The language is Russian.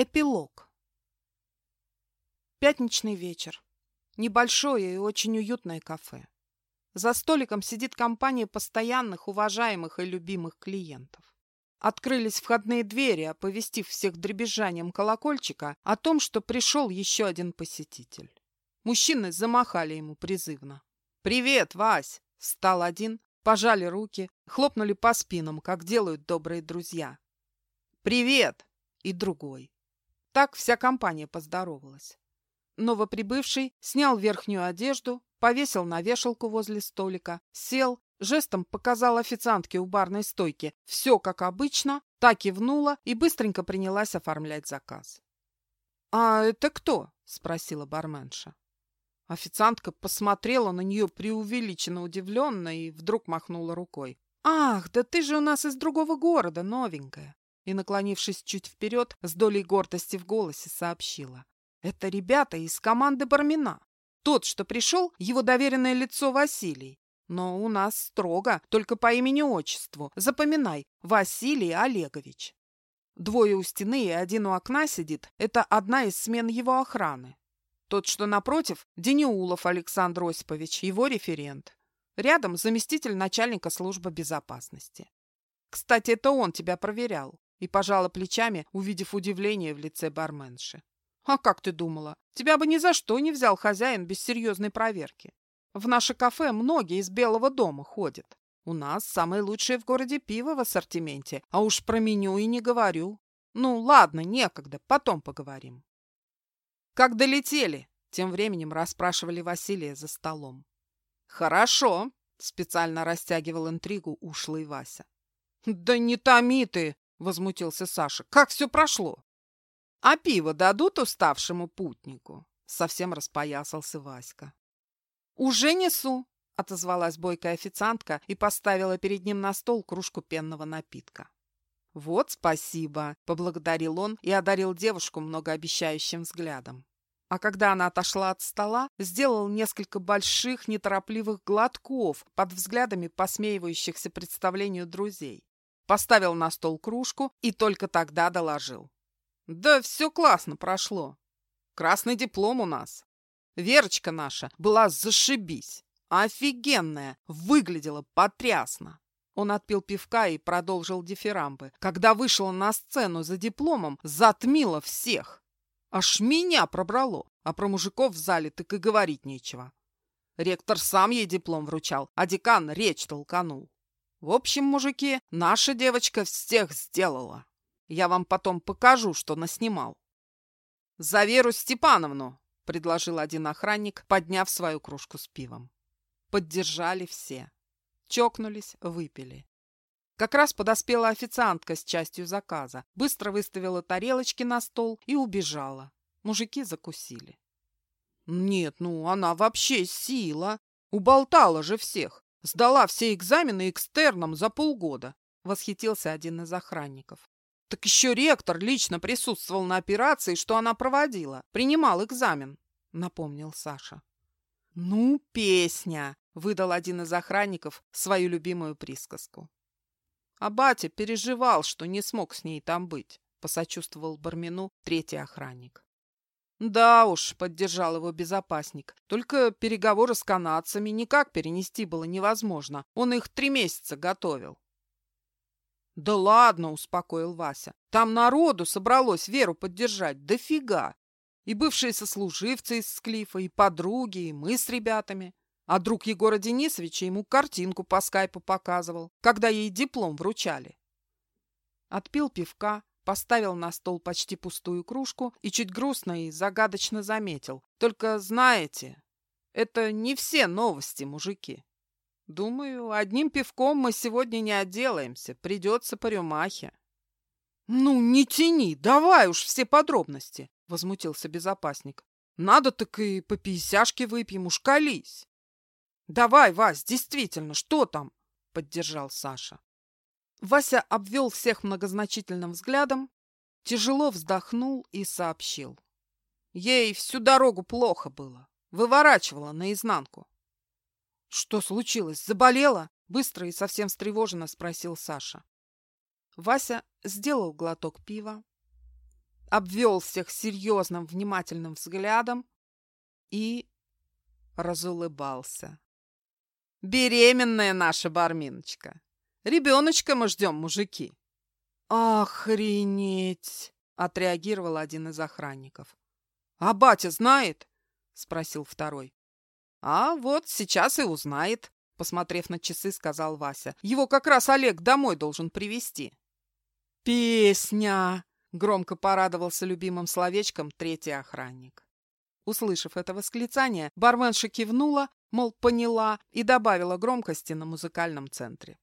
Эпилог. Пятничный вечер. Небольшое и очень уютное кафе. За столиком сидит компания постоянных, уважаемых и любимых клиентов. Открылись входные двери, оповестив всех дребезжанием колокольчика о том, что пришел еще один посетитель. Мужчины замахали ему призывно. «Привет, Вась!» — встал один, пожали руки, хлопнули по спинам, как делают добрые друзья. «Привет!» — и другой. Так вся компания поздоровалась. Новоприбывший снял верхнюю одежду, повесил на вешалку возле столика, сел, жестом показал официантке у барной стойки все как обычно, так кивнула и быстренько принялась оформлять заказ. «А это кто?» — спросила барменша. Официантка посмотрела на нее преувеличенно удивленно и вдруг махнула рукой. «Ах, да ты же у нас из другого города, новенькая и, наклонившись чуть вперед, с долей гордости в голосе сообщила. «Это ребята из команды Бармина. Тот, что пришел, его доверенное лицо Василий. Но у нас строго, только по имени-отчеству. Запоминай, Василий Олегович. Двое у стены и один у окна сидит. Это одна из смен его охраны. Тот, что напротив, Дениулов Александр Осипович, его референт. Рядом заместитель начальника службы безопасности. Кстати, это он тебя проверял и пожала плечами, увидев удивление в лице барменши. «А как ты думала? Тебя бы ни за что не взял хозяин без серьезной проверки. В наше кафе многие из Белого дома ходят. У нас самое лучшее в городе пиво в ассортименте, а уж про меню и не говорю. Ну, ладно, некогда, потом поговорим». «Как долетели?» — тем временем расспрашивали Василия за столом. «Хорошо», — специально растягивал интригу ушлый Вася. «Да не томи ты!» — возмутился Саша. «Как все прошло?» «А пиво дадут уставшему путнику?» — совсем распоясался Васька. «Уже несу!» — отозвалась бойкая официантка и поставила перед ним на стол кружку пенного напитка. «Вот спасибо!» — поблагодарил он и одарил девушку многообещающим взглядом. А когда она отошла от стола, сделал несколько больших, неторопливых глотков под взглядами посмеивающихся представлению друзей поставил на стол кружку и только тогда доложил. «Да все классно прошло. Красный диплом у нас. Верочка наша была зашибись. Офигенная, выглядела потрясно. Он отпил пивка и продолжил дифирамбы. Когда вышла на сцену за дипломом, затмила всех. Аж меня пробрало, а про мужиков в зале так и говорить нечего. Ректор сам ей диплом вручал, а декан речь толканул. В общем, мужики, наша девочка всех сделала. Я вам потом покажу, что наснимал. За Веру Степановну, предложил один охранник, подняв свою кружку с пивом. Поддержали все. Чокнулись, выпили. Как раз подоспела официантка с частью заказа, быстро выставила тарелочки на стол и убежала. Мужики закусили. Нет, ну она вообще сила. Уболтала же всех. Сдала все экзамены экстерном за полгода, восхитился один из охранников. Так еще ректор лично присутствовал на операции, что она проводила. Принимал экзамен, напомнил Саша. Ну, песня, выдал один из охранников свою любимую присказку. А батя переживал, что не смог с ней там быть, посочувствовал Бармину третий охранник. «Да уж», — поддержал его безопасник, «только переговоры с канадцами никак перенести было невозможно. Он их три месяца готовил». «Да ладно», — успокоил Вася, «там народу собралось Веру поддержать, дофига. И бывшие сослуживцы из Склифа, и подруги, и мы с ребятами. А друг Егора Денисовича ему картинку по скайпу показывал, когда ей диплом вручали». Отпил пивка, поставил на стол почти пустую кружку и чуть грустно и загадочно заметил. «Только знаете, это не все новости, мужики. Думаю, одним пивком мы сегодня не отделаемся, придется по рюмахе». «Ну, не тяни, давай уж все подробности», — возмутился безопасник. «Надо так и по пятьдесяшке выпьем, уж колись». «Давай, Вась, действительно, что там?» — поддержал Саша. Вася обвел всех многозначительным взглядом, тяжело вздохнул и сообщил. Ей всю дорогу плохо было. Выворачивала наизнанку. — Что случилось? Заболела? — быстро и совсем встревоженно спросил Саша. Вася сделал глоток пива, обвел всех серьезным, внимательным взглядом и разулыбался. «Беременная наша барминочка! Ребеночка мы ждем, мужики!» «Охренеть!» — отреагировал один из охранников. «А батя знает?» — спросил второй. «А вот сейчас и узнает», — посмотрев на часы, сказал Вася. «Его как раз Олег домой должен привезти». «Песня!» — громко порадовался любимым словечком третий охранник. Услышав это восклицание, барменша кивнула, мол, поняла, и добавила громкости на музыкальном центре.